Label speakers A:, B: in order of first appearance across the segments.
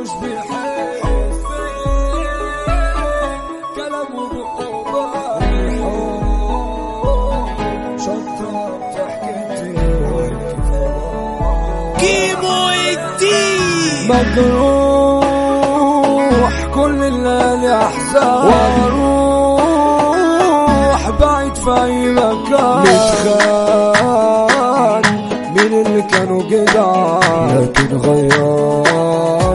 A: ومش بيحب كلامه بقوة شطة ضحكتي
B: كيمو الدين
A: مجروح كل الليالي احزان وأروح بعيد في أي مكان. متخان مين اللي كانوا جدعان لكن غيرهم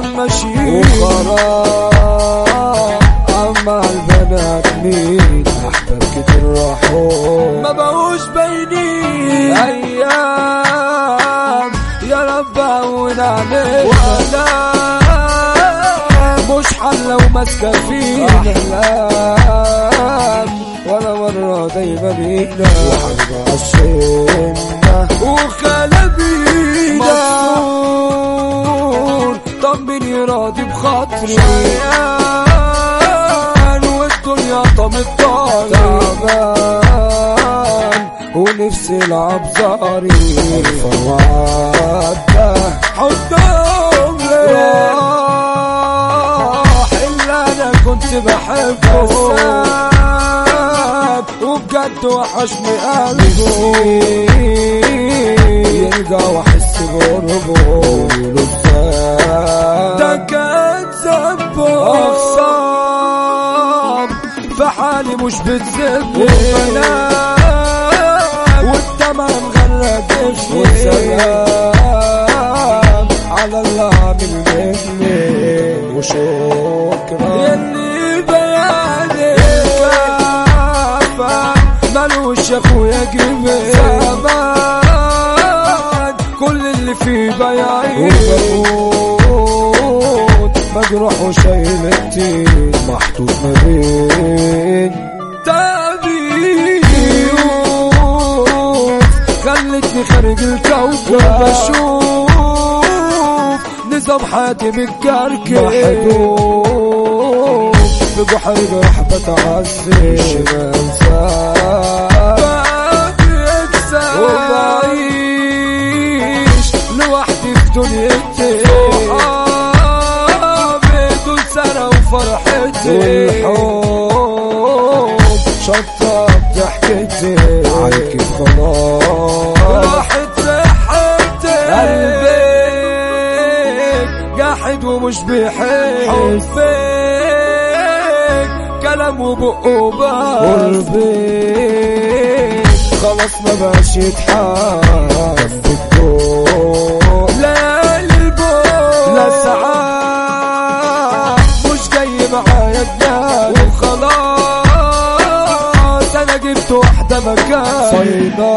A: الشيطان ماشيين وخراب أما البنات مين احباب كتير راحوا ما بقوش باينين. أيام يا رب هون عليك وأنا مش حلة وماسكة فينا احلام ولا مرة دايما بينا وحرب عشينا شقيان والدنيا طمت تعبان ونفسي العب زاري. فوعدة حضن راح اللي أنا كنت بحبه وبجد وحشني قلبه يرجع وأحس بقربه في حالي مش بتسيبني والدمع مغرق جسمي والسلام على الله عامل مني وشكرا. يلي بياني كافة ملوش يا أخويا زمان كل اللي فيه وبموت مجروح وشايل التين محطوط ما بين تابيوت خلتني خارج الكوكب نظام حياتي في بحر بتعذب والحب شطة بضحكتي عليك خلاص راحت ريحتي قلبك جاحد ومش بيحب حبك كلام وبقه بس قلبك خلاص ما بقاش يتحب الضوء جبت واحدة مكان صيداني.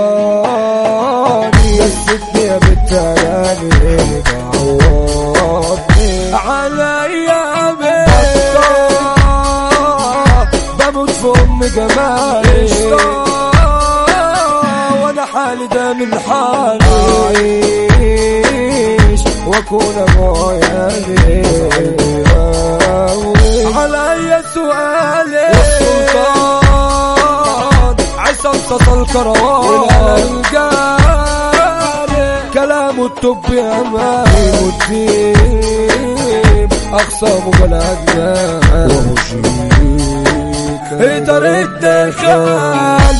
A: جسدني يا بنت بعوضني على ايامي بموت في ام جمالي. وأنا حالي ده من حالي. اعيش وأكون ابو عيالي عصام تصل كروان الجاري كلامه الطب يا مالي والدين. اخصامه بلا اجنان وهو شيك هيدر الدخان